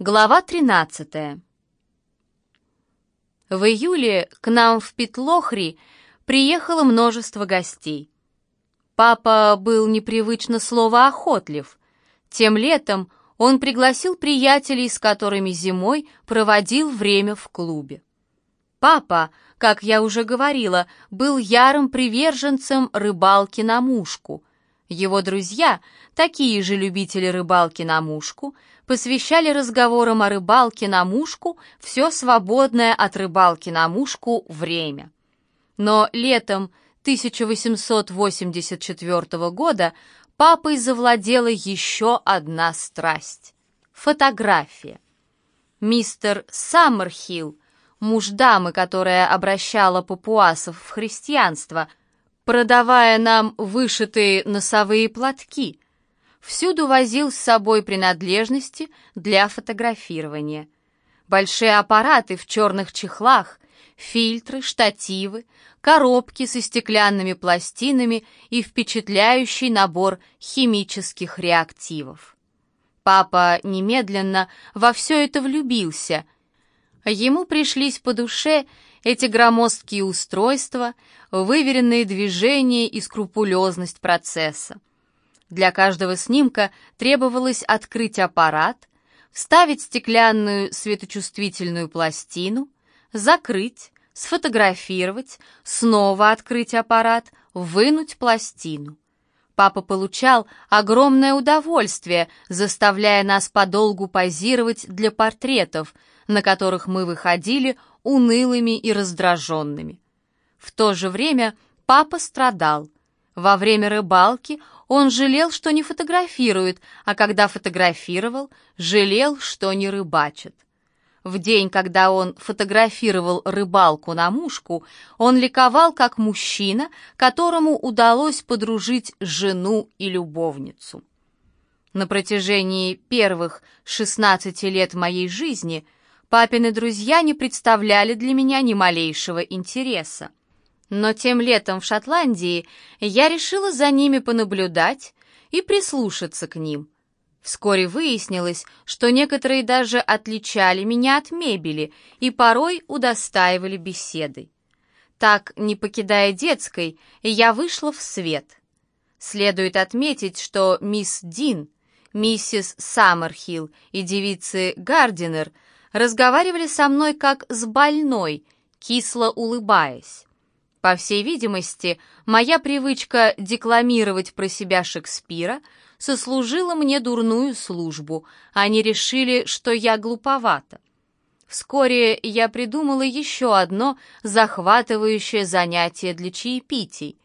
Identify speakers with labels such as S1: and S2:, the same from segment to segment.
S1: Глава 13. В июле к нам в Петлохри приехало множество гостей. Папа был непривычно словоохотлив. Тем летом он пригласил приятелей, с которыми зимой проводил время в клубе. Папа, как я уже говорила, был ярым приверженцем рыбалки на мушку. Его друзья, такие же любители рыбалки на мушку, посвящали разговорам о рыбалке на мушку все свободное от рыбалки на мушку время. Но летом 1884 года папой завладела еще одна страсть — фотография. Мистер Саммерхилл, муж дамы, которая обращала папуасов в христианство, продавая нам вышитые носовые платки — всюду возил с собой принадлежности для фотографирования. Большие аппараты в черных чехлах, фильтры, штативы, коробки со стеклянными пластинами и впечатляющий набор химических реактивов. Папа немедленно во все это влюбился. Ему пришлись по душе эти громоздкие устройства, выверенные движения и скрупулезность процесса. Для каждого снимка требовалось открыть аппарат, вставить стеклянную светочувствительную пластину, закрыть, сфотографировать, снова открыть аппарат, вынуть пластину. Папа получал огромное удовольствие, заставляя нас подолгу позировать для портретов, на которых мы выходили унылыми и раздраженными. В то же время папа страдал. Во время рыбалки он жалел, что не фотографирует, а когда фотографировал, жалел, что не рыбачит. В день, когда он фотографировал рыбалку на мушку, он ликовал как мужчина, которому удалось подружить жену и любовницу. На протяжении первых 16 лет моей жизни папины друзья не представляли для меня ни малейшего интереса. Но тем летом в Шотландии я решила за ними понаблюдать и прислушаться к ним. Вскоре выяснилось, что некоторые даже отличали меня от мебели и порой удостаивали беседой. Так, не покидая детской, я вышла в свет. Следует отметить, что мисс Дин, миссис Саммерхилл и девицы Гардинер разговаривали со мной как с больной, кисло улыбаясь. По всей видимости, моя привычка декламировать про себя Шекспира сослужила мне дурную службу, они решили, что я глуповата. Вскоре я придумала еще одно захватывающее занятие для чаепитий.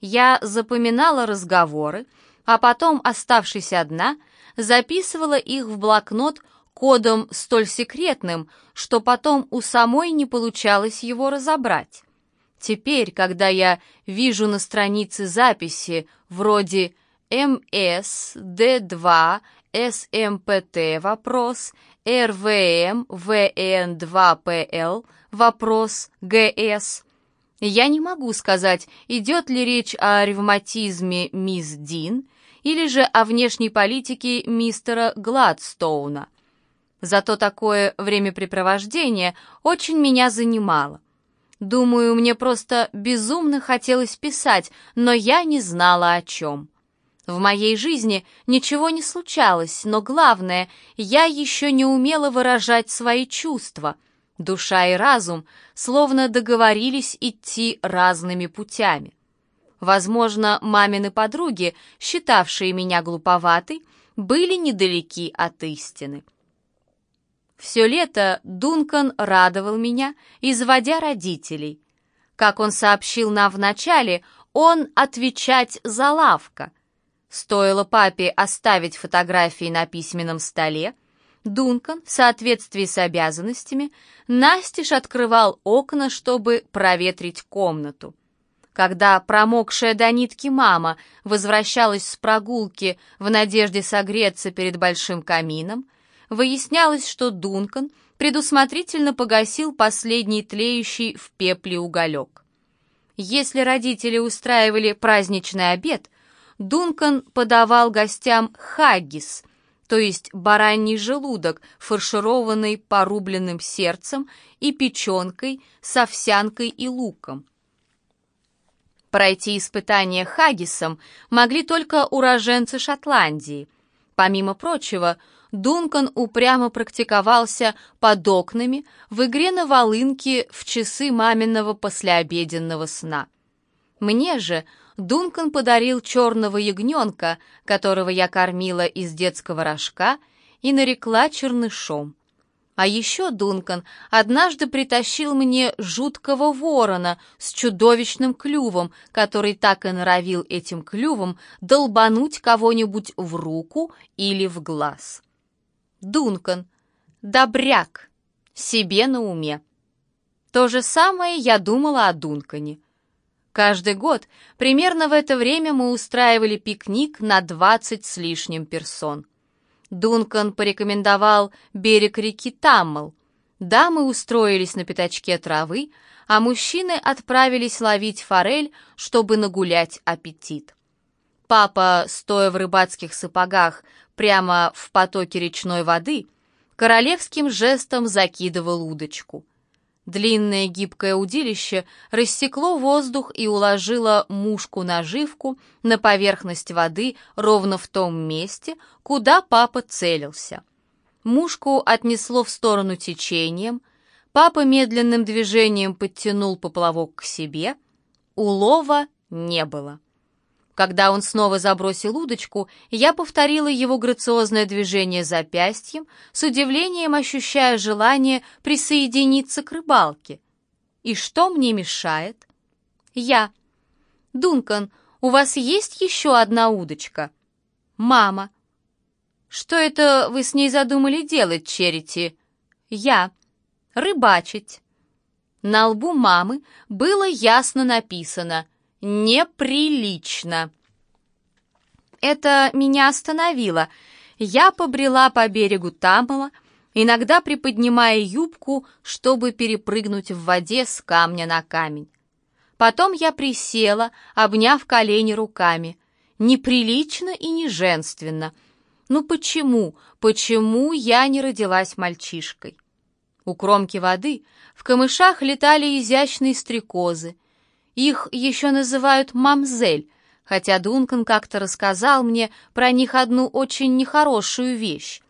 S1: Я запоминала разговоры, а потом, оставшись одна, записывала их в блокнот кодом столь секретным, что потом у самой не получалось его разобрать. Теперь, когда я вижу на странице записи вроде МС, Д2, СМПТ вопрос, РВМ, ВН2ПЛ вопрос, ГС, я не могу сказать, идет ли речь о ревматизме мисс Дин или же о внешней политике мистера Гладстоуна. Зато такое времяпрепровождение очень меня занимало. Думаю, мне просто безумно хотелось писать, но я не знала о чем. В моей жизни ничего не случалось, но главное, я еще не умела выражать свои чувства. Душа и разум словно договорились идти разными путями. Возможно, мамины подруги, считавшие меня глуповатой, были недалеки от истины. Все лето Дункан радовал меня, изводя родителей. Как он сообщил нам вначале, он отвечать за лавка. Стоило папе оставить фотографии на письменном столе, Дункан, в соответствии с обязанностями, настежь открывал окна, чтобы проветрить комнату. Когда промокшая до нитки мама возвращалась с прогулки в надежде согреться перед большим камином, выяснялось, что Дункан предусмотрительно погасил последний тлеющий в пепле уголек. Если родители устраивали праздничный обед, Дункан подавал гостям хаггис, то есть бараний желудок, фаршированный порубленным сердцем и печенкой с овсянкой и луком. Пройти испытание хагисом могли только уроженцы Шотландии. Помимо прочего, Дункан упрямо практиковался под окнами в игре на волынке в часы маминого послеобеденного сна. Мне же Дункан подарил черного ягненка, которого я кормила из детского рожка, и нарекла чернышом. А еще Дункан однажды притащил мне жуткого ворона с чудовищным клювом, который так и норовил этим клювом долбануть кого-нибудь в руку или в глаз. Дункан, добряк, себе на уме. То же самое я думала о Дункане. Каждый год примерно в это время мы устраивали пикник на 20 с лишним персон. Дункан порекомендовал берег реки Таммл. Дамы устроились на пятачке травы, а мужчины отправились ловить форель, чтобы нагулять аппетит. Папа, стоя в рыбацких сапогах прямо в потоке речной воды, королевским жестом закидывал удочку — Длинное гибкое удилище рассекло воздух и уложило мушку-наживку на поверхность воды ровно в том месте, куда папа целился. Мушку отнесло в сторону течением, папа медленным движением подтянул поплавок к себе, улова не было. Когда он снова забросил удочку, я повторила его грациозное движение запястьем, с удивлением ощущая желание присоединиться к рыбалке. И что мне мешает? Я. «Дункан, у вас есть еще одна удочка?» «Мама». «Что это вы с ней задумали делать, Черити?» «Я. Рыбачить». На лбу мамы было ясно написано неприлично. Это меня остановило. Я побрела по берегу Тамала, иногда приподнимая юбку, чтобы перепрыгнуть в воде с камня на камень. Потом я присела, обняв колени руками. Неприлично и не женственно. Ну почему, почему я не родилась мальчишкой? У кромки воды в камышах летали изящные стрекозы, их еще называют мамзель, хотя Дункан как-то рассказал мне про них одну очень нехорошую вещь.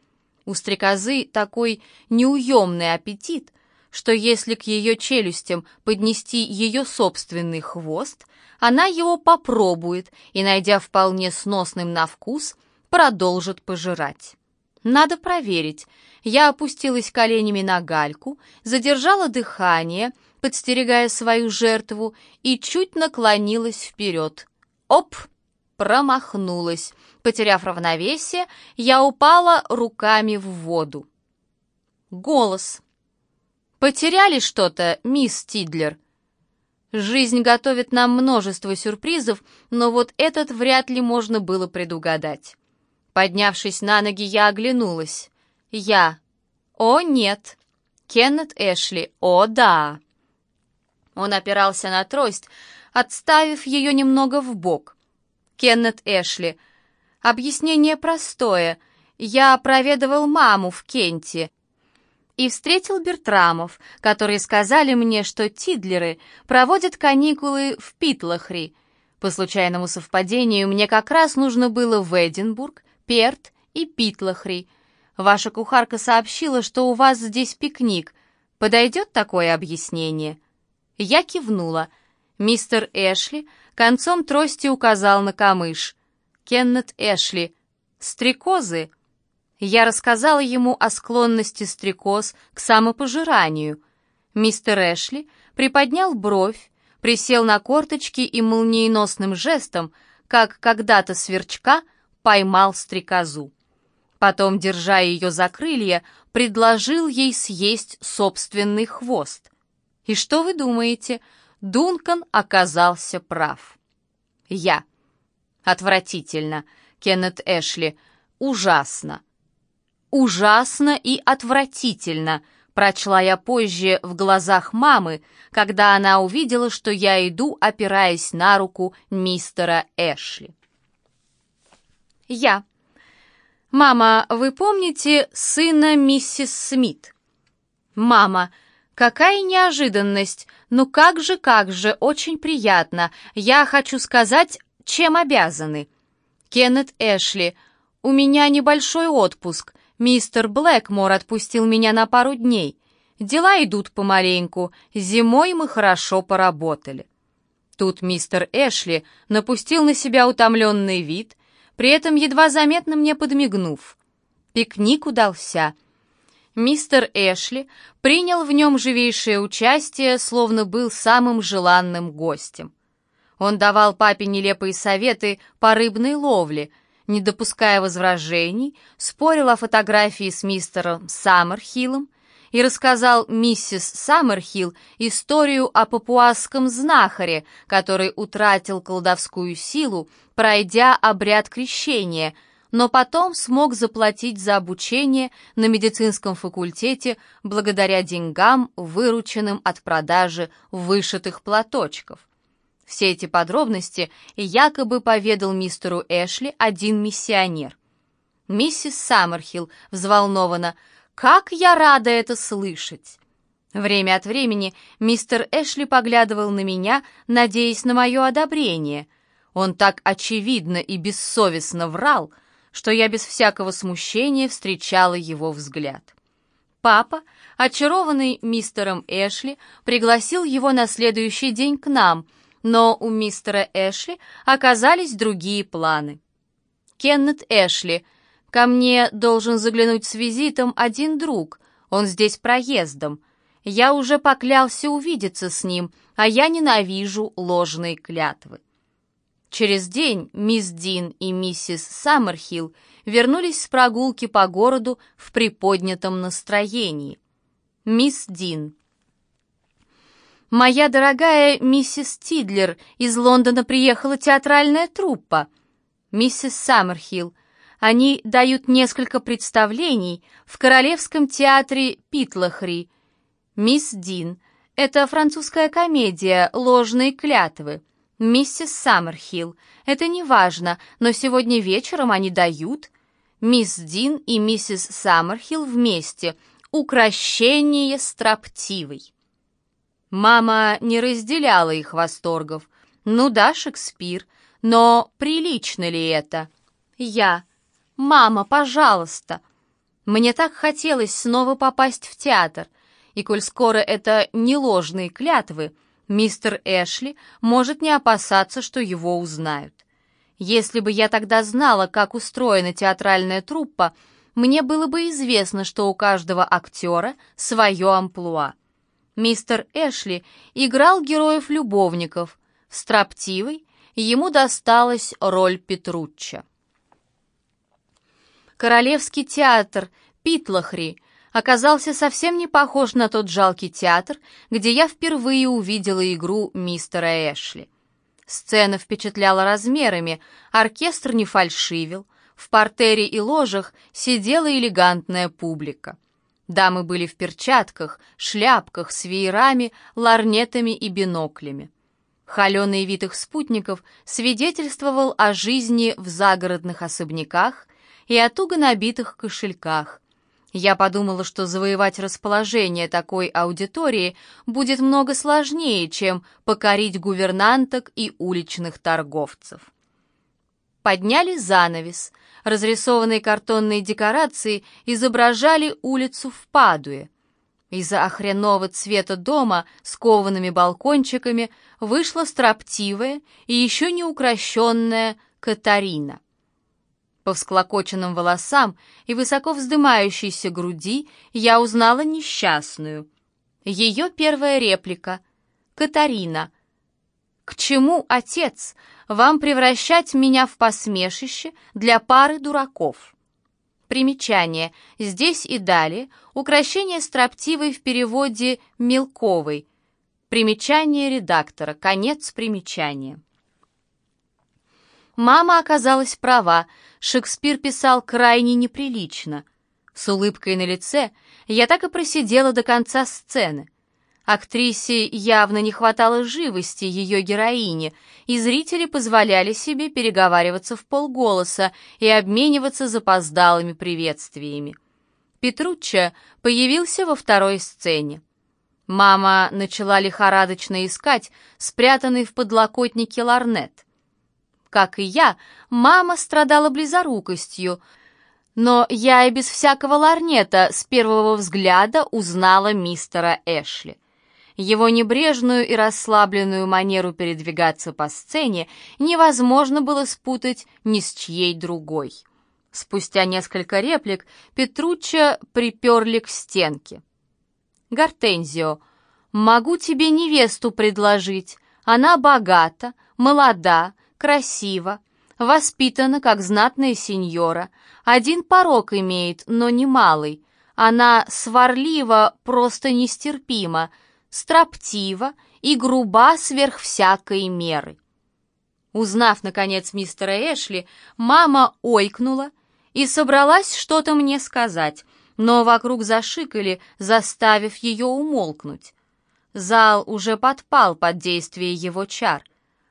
S1: У стрекозы такой неуемный аппетит, что если к ее челюстям поднести ее собственный хвост, она его попробует и, найдя вполне сносным на вкус, продолжит пожирать. Надо проверить. Я опустилась коленями на гальку, задержала дыхание — подстерегая свою жертву, и чуть наклонилась вперед. Оп! Промахнулась. Потеряв равновесие, я упала руками в воду. Голос. «Потеряли что-то, мисс Тидлер?» Жизнь готовит нам множество сюрпризов, но вот этот вряд ли можно было предугадать. Поднявшись на ноги, я оглянулась. Я. О, нет. Кеннет Эшли. О, да. Он опирался на трость, отставив ее немного в бок. Кеннет Эшли. Объяснение простое. Я проведывал маму в Кенте и встретил Бертрамов, которые сказали мне, что Тидлеры проводят каникулы в Питлахри. По случайному совпадению мне как раз нужно было в Эдинбург, Перт и Питлахри. Ваша кухарка сообщила, что у вас здесь пикник. Подойдет такое объяснение?» Я кивнула. Мистер Эшли концом трости указал на камыш. Кеннет Эшли. «Стрекозы?» Я рассказала ему о склонности стрекоз к самопожиранию. Мистер Эшли приподнял бровь, присел на корточки и молниеносным жестом, как когда-то сверчка, поймал стрекозу. Потом, держа ее за крылья, предложил ей съесть собственный хвост. И что вы думаете? Дункан оказался прав. Я. Отвратительно. Кеннет Эшли. Ужасно. Ужасно и отвратительно, прочла я позже в глазах мамы, когда она увидела, что я иду, опираясь на руку мистера Эшли. Я. «Мама, вы помните сына миссис Смит?» «Мама, какая неожиданность! Ну как же, как же, очень приятно. Я хочу сказать, чем обязаны?» «Кеннет Эшли, у меня небольшой отпуск. Мистер Блэкмор отпустил меня на пару дней. Дела идут помаленьку, зимой мы хорошо поработали». Тут мистер Эшли напустил на себя утомленный вид, при этом едва заметно мне подмигнув. Пикник удался. Мистер Эшли принял в нем живейшее участие, словно был самым желанным гостем. Он давал папе нелепые советы по рыбной ловле, не допуская возражений, спорил о фотографии с мистером Саммерхиллом, и рассказал миссис Саммерхилл историю о папуасском знахаре, который утратил колдовскую силу, пройдя обряд крещения, но потом смог заплатить за обучение на медицинском факультете благодаря деньгам, вырученным от продажи вышитых платочков. Все эти подробности якобы поведал мистеру Эшли один миссионер. Миссис Саммерхилл взволнованно как я рада это слышать!» Время от времени мистер Эшли поглядывал на меня, надеясь на мое одобрение. Он так очевидно и бессовестно врал, что я без всякого смущения встречала его взгляд. Папа, очарованный мистером Эшли, пригласил его на следующий день к нам, но у мистера Эшли оказались другие планы. Кеннет Эшли — Ко мне должен заглянуть с визитом один друг, он здесь проездом. Я уже поклялся увидеться с ним, а я ненавижу ложные клятвы. Через день мисс Дин и миссис Саммерхилл вернулись с прогулки по городу в приподнятом настроении. Мисс Дин. «Моя дорогая миссис Тидлер, из Лондона приехала театральная труппа». Миссис Саммерхилл, они дают несколько представлений в Королевском театре Питлахри. «Мисс Дин» — это французская комедия «Ложные клятвы». «Миссис Саммерхилл» — это не важно, но сегодня вечером они дают. «Мисс Дин» и «Миссис Саммерхилл» вместе. «Укращение строптивой». Мама не разделяла их восторгов. Ну да, Шекспир, но прилично ли это? Я «Мама, пожалуйста!» Мне так хотелось снова попасть в театр, и коль скоро это не ложные клятвы, мистер Эшли может не опасаться, что его узнают. Если бы я тогда знала, как устроена театральная труппа, мне было бы известно, что у каждого актера свое амплуа. Мистер Эшли играл героев-любовников. Строптивый, ему досталась роль Петручча. Королевский театр Питлахри оказался совсем не похож на тот жалкий театр, где я впервые увидела игру мистера Эшли. Сцена впечатляла размерами, оркестр не фальшивил, в портере и ложах сидела элегантная публика. Дамы были в перчатках, шляпках с веерами, ларнетами и биноклями. Холеный вид их спутников свидетельствовал о жизни в загородных особняках и о туго набитых кошельках. Я подумала, что завоевать расположение такой аудитории будет много сложнее, чем покорить гувернанток и уличных торговцев. Подняли занавес. Разрисованные картонные декорации изображали улицу в Падуе. Из-за охренного цвета дома с коваными балкончиками вышла строптивая и еще не укращенная Катарина. По всклокоченным волосам и высоко вздымающейся груди я узнала несчастную. Ее первая реплика. «Катарина, к чему, отец, вам превращать меня в посмешище для пары дураков?» Примечание. Здесь и далее украшение строптивой в переводе «мелковой». Примечание редактора. Конец примечания. Мама оказалась права, Шекспир писал крайне неприлично. С улыбкой на лице я так и просидела до конца сцены. Актрисе явно не хватало живости ее героини, и зрители позволяли себе переговариваться в полголоса и обмениваться запоздалыми приветствиями. Петручча появился во второй сцене. Мама начала лихорадочно искать спрятанный в подлокотнике ларнет. Как и я, мама страдала близорукостью, но я и без всякого ларнета с первого взгляда узнала мистера Эшли. Его небрежную и расслабленную манеру передвигаться по сцене невозможно было спутать ни с чьей другой. Спустя несколько реплик Петручча приперли к стенке. «Гортензио, могу тебе невесту предложить. Она богата, молода, красива, воспитана, как знатная сеньора. Один порог имеет, но немалый. Она сварлива, просто нестерпима, строптива и груба сверх всякой меры. Узнав, наконец, мистера Эшли, мама ойкнула и собралась что-то мне сказать, но вокруг зашикали, заставив ее умолкнуть. Зал уже подпал под действие его чар.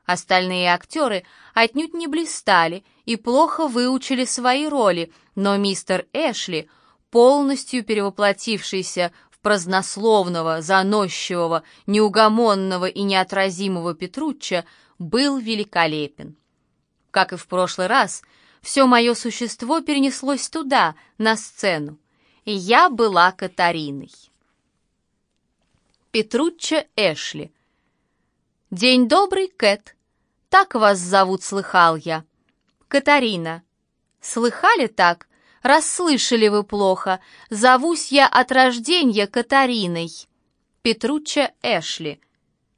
S1: Остальные актеры отнюдь не блистали и плохо выучили свои роли, но мистер Эшли, полностью перевоплотившийся празднословного, заносчивого, неугомонного и неотразимого Петручча был великолепен. Как и в прошлый раз, все мое существо перенеслось туда, на сцену, и я была Катариной. Петручча Эшли. «День добрый, Кэт. Так вас зовут, слыхал я. Катарина. Слыхали так? Расслышали вы плохо. Зовусь я от рождения Катариной. Петручча Эшли.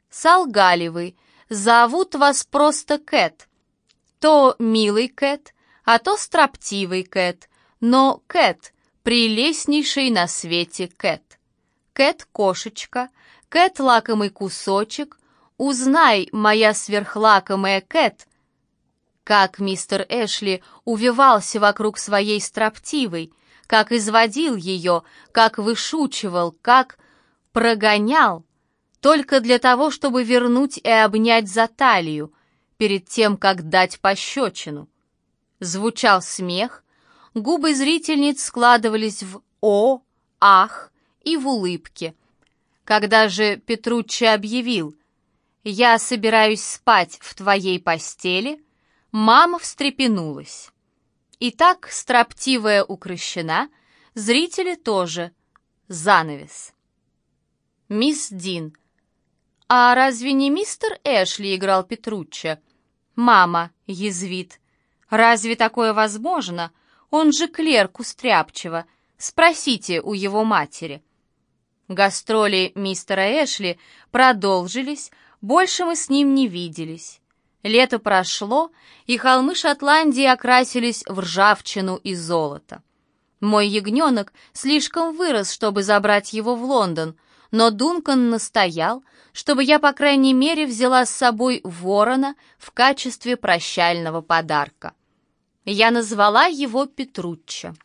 S1: Солгали вы. Зовут вас просто Кэт. То милый Кэт, а то строптивый Кэт. Но Кэт — прелестнейший на свете Кэт. Кэт-кошечка, Кэт-лакомый кусочек. Узнай, моя сверхлакомая Кэт — как мистер Эшли увивался вокруг своей строптивой, как изводил ее, как вышучивал, как прогонял, только для того, чтобы вернуть и обнять за талию, перед тем, как дать пощечину. Звучал смех, губы зрительниц складывались в «о», «ах» и в улыбке. Когда же Петруччи объявил «Я собираюсь спать в твоей постели», Мама встрепенулась. Итак, строптивая укращена, зрители тоже. Занавес. Мисс Дин. «А разве не мистер Эшли играл Петручча?» «Мама», — язвит. «Разве такое возможно? Он же клерк устряпчиво. Спросите у его матери». Гастроли мистера Эшли продолжились, больше мы с ним не виделись. Лето прошло, и холмы Шотландии окрасились в ржавчину и золото. Мой ягненок слишком вырос, чтобы забрать его в Лондон, но Дункан настоял, чтобы я, по крайней мере, взяла с собой ворона в качестве прощального подарка. Я назвала его Петруччо.